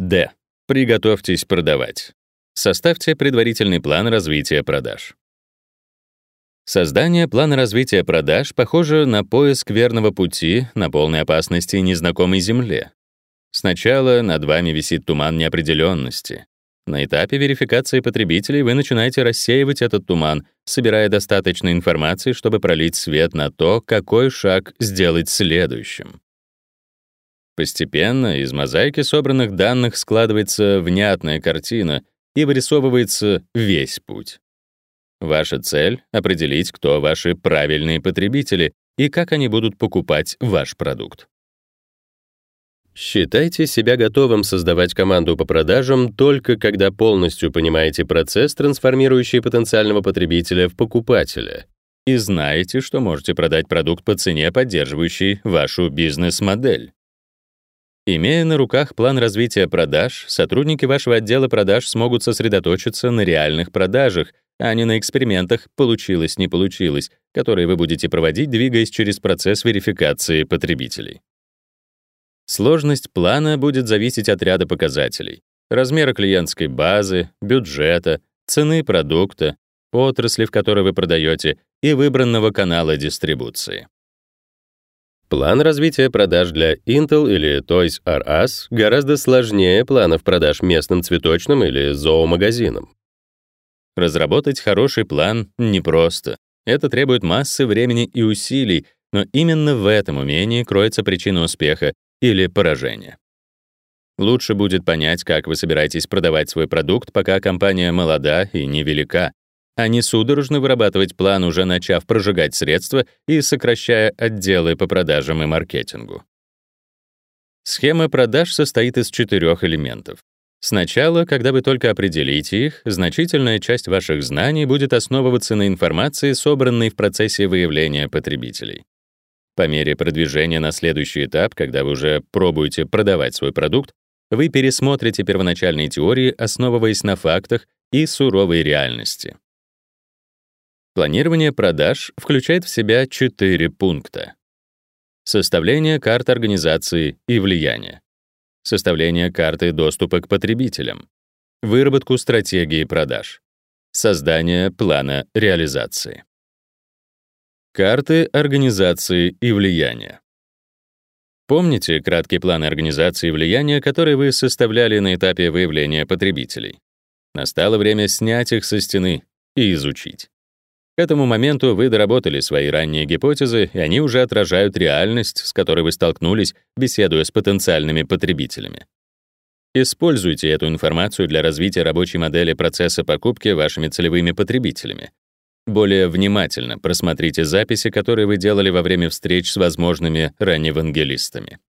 Д. Приготовьтесь продавать. Составьте предварительный план развития продаж. Создание плана развития продаж похоже на поиск верного пути на полной опасности незнакомой земле. Сначала над вами висит туман неопределенности. На этапе верификации потребителей вы начинаете рассеивать этот туман, собирая достаточно информации, чтобы пролить свет на то, какой шаг сделать следующим. Постепенно из мозаики собранных данных складывается внятная картина и вырисовывается весь путь. Ваша цель — определить, кто ваши правильные потребители и как они будут покупать ваш продукт. Считайте себя готовым создавать команду по продажам только когда полностью понимаете процесс, трансформирующий потенциального потребителя в покупателя, и знаете, что можете продать продукт по цене, поддерживающей вашу бизнес-модель. Имея на руках план развития продаж, сотрудники вашего отдела продаж смогут сосредоточиться на реальных продажах, а не на экспериментах «получилось, не получилось», которые вы будете проводить, двигаясь через процесс верификации потребителей. Сложность плана будет зависеть от ряда показателей: размера клиентской базы, бюджета, цены продукта, отрасли, в которой вы продаете, и выбранного канала дистрибуции. План развития продаж для Intel или Toys R Us гораздо сложнее планов продаж местным цветочным или зоомагазинам. Разработать хороший план непросто. Это требует массы времени и усилий, но именно в этом умении кроется причина успеха или поражения. Лучше будет понять, как вы собираетесь продавать свой продукт, пока компания молода и невелика, а не судорожно вырабатывать план, уже начав прожигать средства и сокращая отделы по продажам и маркетингу. Схема продаж состоит из четырех элементов. Сначала, когда вы только определите их, значительная часть ваших знаний будет основываться на информации, собранной в процессе выявления потребителей. По мере продвижения на следующий этап, когда вы уже пробуете продавать свой продукт, вы пересмотрите первоначальные теории, основываясь на фактах и суровой реальности. Планирование продаж включает в себя четыре пункта. Составление карты организации и влияния. Составление карты доступа к потребителям. Выработку стратегии продаж. Создание плана реализации. Карты организации и влияния. Помните краткие планы организации и влияния, которые вы составляли на этапе выявления потребителей? Настало время снять их со стены и изучить. К этому моменту вы доработали свои ранние гипотезы, и они уже отражают реальность, с которой вы столкнулись, беседуя с потенциальными потребителями. Используйте эту информацию для развития рабочей модели процесса покупки вашими целевыми потребителями. Более внимательно просмотрите записи, которые вы делали во время встреч с возможными ранневангелистами.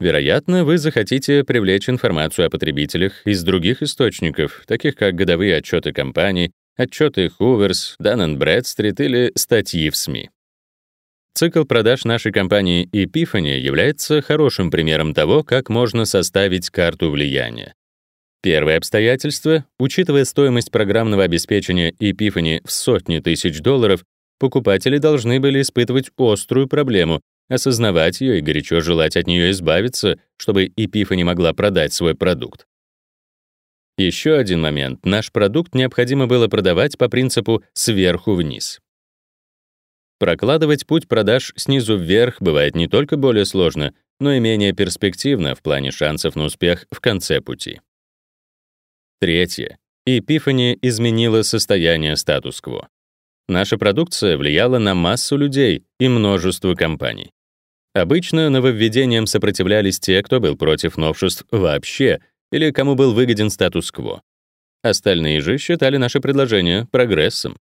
Вероятно, вы захотите привлечь информацию о потребителях из других источников, таких как годовые отчеты компаний, отчеты Hoovers, Dun Bradstreet или статьи в СМИ. Цикл продаж нашей компании Epiphany является хорошим примером того, как можно составить карту влияния. Первое обстоятельство, учитывая стоимость программного обеспечения Epiphany в сотни тысяч долларов, покупатели должны были испытывать острую проблему, осознавать ее и горячо желать от нее избавиться, чтобы Epiphany могла продать свой продукт. Еще один момент. Наш продукт необходимо было продавать по принципу сверху вниз. Прокладывать путь продаж снизу вверх бывает не только более сложно, но и менее перспективно в плане шансов на успех в конце пути. Третье. Эпифания изменила состояние статус-кво. Наша продукция влияла на массу людей и множество компаний. Обычно нововведениям сопротивлялись те, кто был против новшеств вообще или кому был выгоден статус-кво. Остальные же считали наше предложение прогрессом.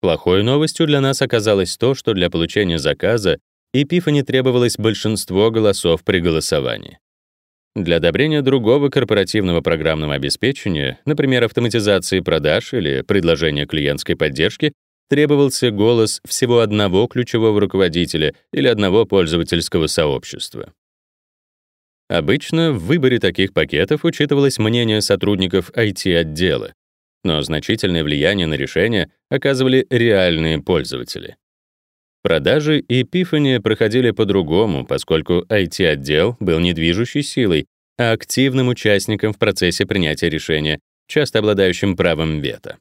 Плохой новостью для нас оказалось то, что для получения заказа Эпифани требовалось большинство голосов при голосовании. Для одобрения другого корпоративного программного обеспечения, например, автоматизации продаж или предложения клиентской поддержки, требовался голос всего одного ключевого руководителя или одного пользовательского сообщества. Обычно в выборе таких пакетов учитывалось мнение сотрудников IT-отдела, но значительное влияние на решение оказывали реальные пользователи. Продажи и Epiphany проходили по-другому, поскольку IT-отдел был недвижущей силой, а активным участником в процессе принятия решения, часто обладающим правом вето.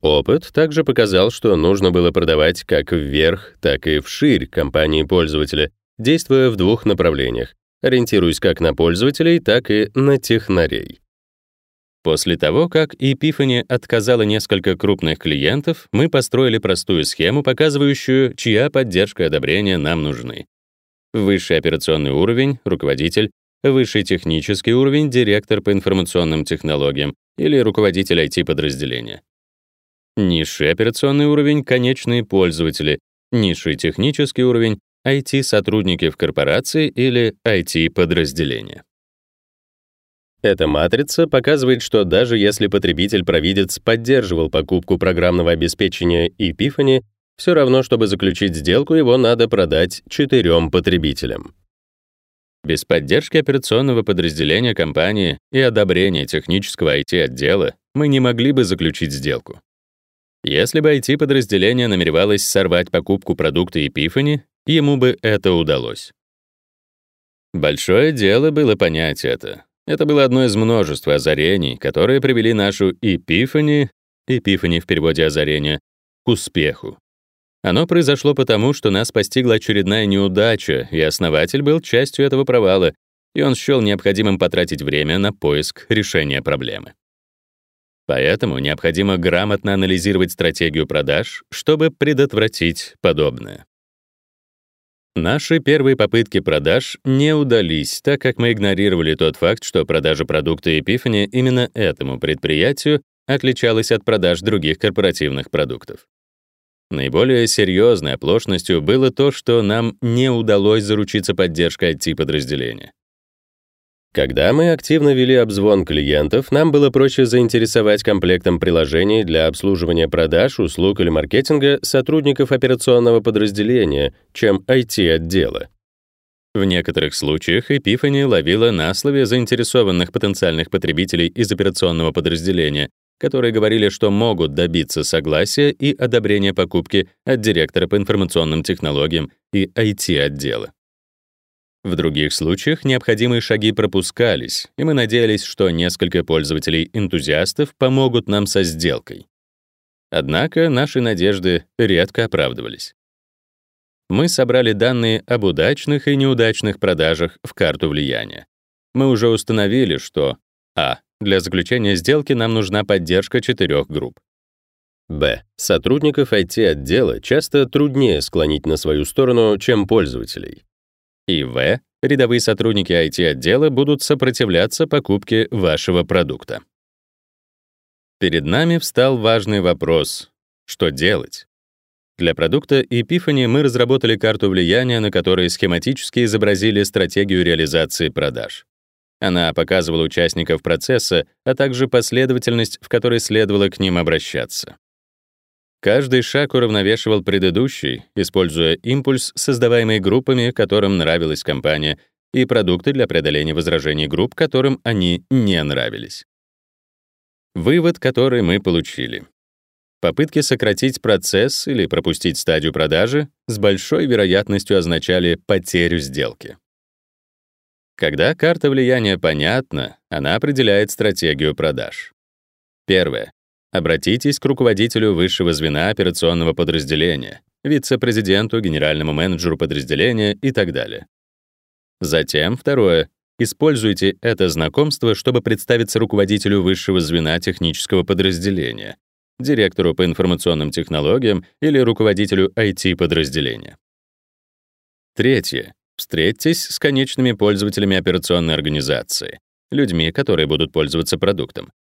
Опыт также показал, что нужно было продавать как вверх, так и вширь компании пользователя, действуя в двух направлениях, ориентируясь как на пользователей, так и на технарей. После того, как Epiphany отказала несколько крупных клиентов, мы построили простую схему, показывающую, чья поддержка и одобрение нам нужны. Высший операционный уровень — руководитель, высший технический уровень — директор по информационным технологиям или руководитель IT-подразделения. Низший операционный уровень — конечные пользователи, низший технический уровень — IT-сотрудники в корпорации или IT-подразделения. Эта матрица показывает, что даже если потребитель-провидец поддерживал покупку программного обеспечения Epiphany, все равно, чтобы заключить сделку, его надо продать четырем потребителям. Без поддержки операционного подразделения компании и одобрения технического IT-отдела мы не могли бы заключить сделку. Если бы IT-подразделение намеревалось сорвать покупку продукта Epiphany, ему бы это удалось. Большое дело было понять это. Это было одно из множества озарений, которые привели нашу Epiphany, Epiphany в переводе озарение, к успеху. Оно произошло потому, что нас постигла очередная неудача, и основатель был частью этого провала, и он счел необходимым потратить время на поиск решения проблемы. Поэтому необходимо грамотно анализировать стратегию продаж, чтобы предотвратить подобное. Наши первые попытки продаж не удались, так как мы игнорировали тот факт, что продажа продукта Epiphany именно этому предприятию отличалась от продаж других корпоративных продуктов. Наиболее серьезной оплошностью было то, что нам не удалось заручиться поддержкой IT-подразделения. Когда мы активно вели обзвон клиентов, нам было проще заинтересовать комплектом приложений для обслуживания продаж, услуг или маркетинга сотрудников операционного подразделения, чем IT-отдела. В некоторых случаях Epiphany ловила на слове заинтересованных потенциальных потребителей из операционного подразделения, которые говорили, что могут добиться согласия и одобрения покупки от директора по информационным технологиям и IT-отдела. В других случаях необходимые шаги пропускались, и мы надеялись, что несколько пользователей-энтузиастов помогут нам со сделкой. Однако наши надежды редко оправдывались. Мы собрали данные об удачных и неудачных продажах в карту влияния. Мы уже установили, что а. Для заключения сделки нам нужна поддержка четырех групп. Б. Сотрудников IT-отдела часто труднее склонить на свою сторону, чем пользователей. И В. Рядовые сотрудники IT-отдела будут сопротивляться покупке вашего продукта. Перед нами встал важный вопрос — что делать? Для продукта Epiphany мы разработали карту влияния, на которой схематически изобразили стратегию реализации продаж. Она показывала участников процесса, а также последовательность, в которой следовало к ним обращаться. Каждый шаг уравновешивал предыдущий, используя импульс, создаваемый группами, которым нравилась компания, и продукты для преодоления возражений групп, которым они не нравились. Вывод, который мы получили. Попытки сократить процесс или пропустить стадию продажи с большой вероятностью означали потерю сделки. Когда карта влияния понятна, она определяет стратегию продаж. Первое. Обратитесь к руководителю высшего звена операционного подразделения, вице-президенту, генеральному менеджеру подразделения и так далее. Затем, второе, используйте это знакомство, чтобы представиться руководителю высшего звена технического подразделения, директору по информационным технологиям или руководителю IT-подразделения. Третье. Встретьтесь с конечными пользователями операционной организации, людьми, которые будут пользоваться продуктом,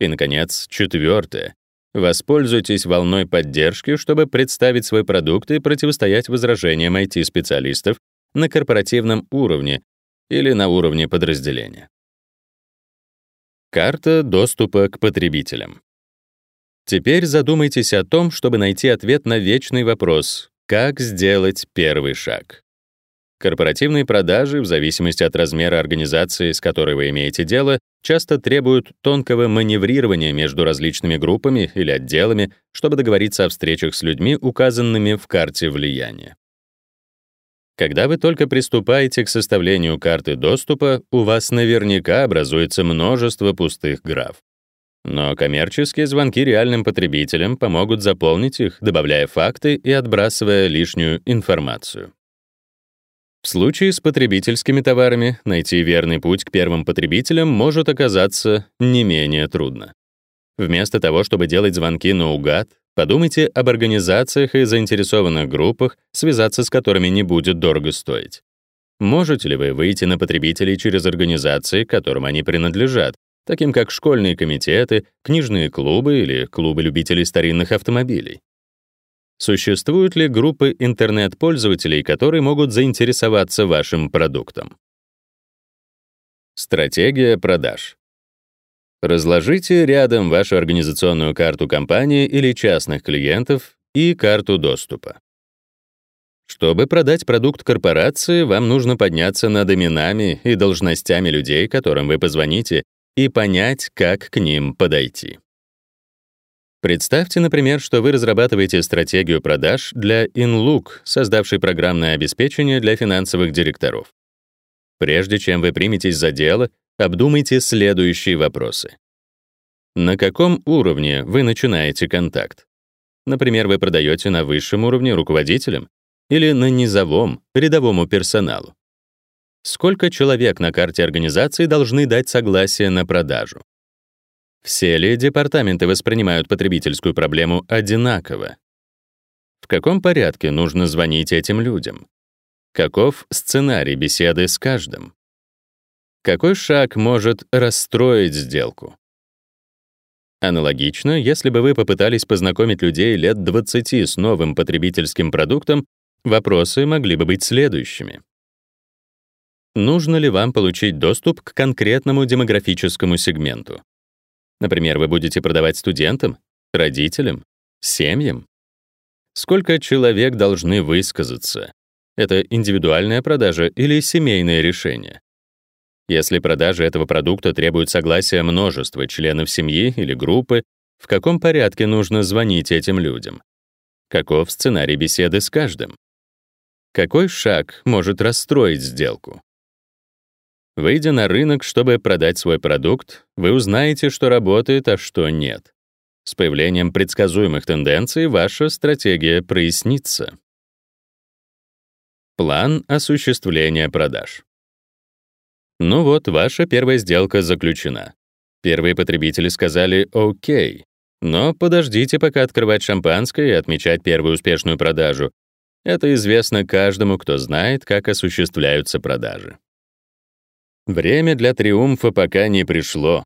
и, наконец, четвертое. Воспользуйтесь волной поддержки, чтобы представить свой продукт и противостоять возражениям IT-специалистов на корпоративном уровне или на уровне подразделения. Карта доступа к потребителям. Теперь задумайтесь о том, чтобы найти ответ на вечный вопрос «Как сделать первый шаг?». Корпоративные продажи, в зависимости от размера организации, с которой вы имеете дело, часто требуют тонкого маневрирования между различными группами или отделами, чтобы договориться о встречах с людьми, указанными в карте влияния. Когда вы только приступаете к составлению карты доступа, у вас наверняка образуется множество пустых граф. Но коммерческие звонки реальным потребителям помогут заполнить их, добавляя факты и отбрасывая лишнюю информацию. В случае с потребительскими товарами найти верный путь к первым потребителям может оказаться не менее трудно. Вместо того, чтобы делать звонки наугад, Подумайте об организациях и заинтересованных группах, связаться с которыми не будет дорого стоить. Можете ли вы выйти на потребителей через организации, которым они принадлежат, таким как школьные комитеты, книжные клубы или клубы любителей старинных автомобилей? Существуют ли группы интернет-пользователей, которые могут заинтересоваться вашим продуктом? Стратегия продаж. Разложите рядом вашу организационную карту компании или частных клиентов и карту доступа. Чтобы продать продукт корпорации, вам нужно подняться над именами и должностями людей, которым вы позвоните, и понять, как к ним подойти. Представьте, например, что вы разрабатываете стратегию продаж для InLook, создавшей программное обеспечение для финансовых директоров. Прежде чем вы приметесь за дело, Обдумайте следующие вопросы. На каком уровне вы начинаете контакт? Например, вы продаете на высшем уровне руководителям или на низовом, рядовому персоналу? Сколько человек на карте организации должны дать согласие на продажу? Все ли департаменты воспринимают потребительскую проблему одинаково? В каком порядке нужно звонить этим людям? Каков сценарий беседы с каждым? Какой шаг может расстроить сделку? Аналогично, если бы вы попытались познакомить людей лет 20 с новым потребительским продуктом, вопросы могли бы быть следующими. Нужно ли вам получить доступ к конкретному демографическому сегменту? Например, вы будете продавать студентам, родителям, семьям? Сколько человек должны высказаться? Это индивидуальная продажа или семейное решение? Если продажа этого продукта требует согласия множества членов семьи или группы, в каком порядке нужно звонить этим людям? Каков сценарий беседы с каждым? Какой шаг может расстроить сделку? Выйдя на рынок, чтобы продать свой продукт, вы узнаете, что работает, а что нет. С появлением предсказуемых тенденций ваша стратегия прояснится. План осуществления продаж. Ну вот, ваша первая сделка заключена. Первые потребители сказали «Окей». Но подождите пока открывать шампанское и отмечать первую успешную продажу. Это известно каждому, кто знает, как осуществляются продажи. Время для триумфа пока не пришло.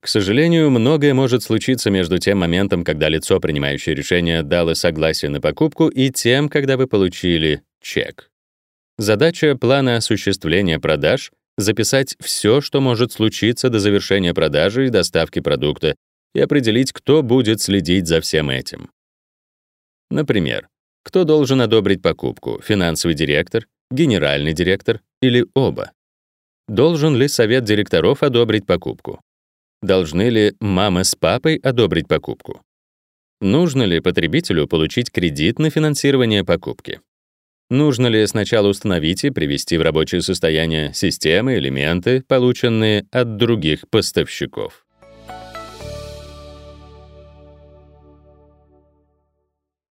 К сожалению, многое может случиться между тем моментом, когда лицо, принимающее решение, дало согласие на покупку, и тем, когда вы получили чек. Задача плана осуществления продаж записать все, что может случиться до завершения продажи и доставки продукта, и определить, кто будет следить за всем этим. Например, кто должен одобрить покупку, финансовый директор, генеральный директор или оба? Должен ли совет директоров одобрить покупку? Должны ли мама с папой одобрить покупку? Нужно ли потребителю получить кредит на финансирование покупки? Нужно ли сначала установить и привести в рабочее состояние системы, элементы, полученные от других поставщиков?